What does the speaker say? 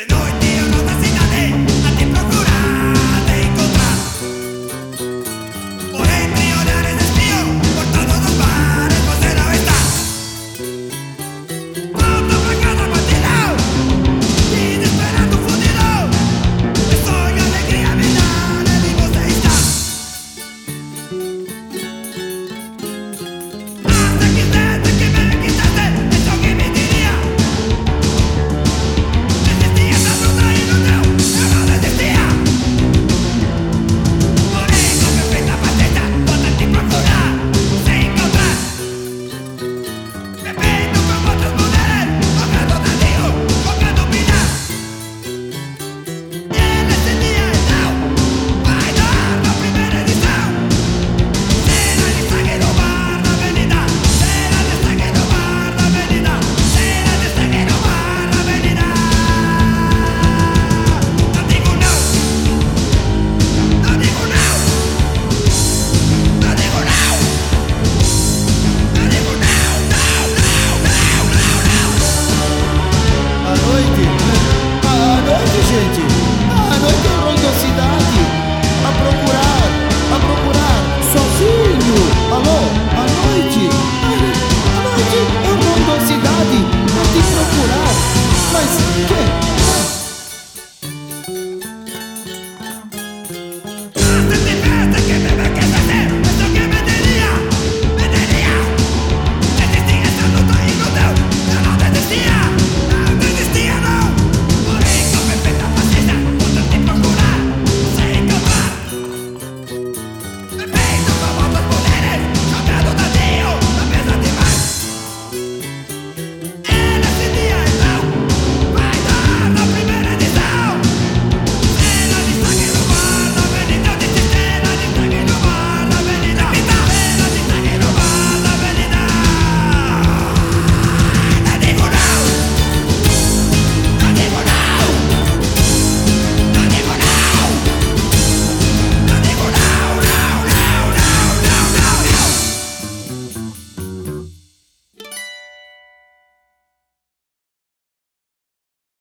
De noche. into.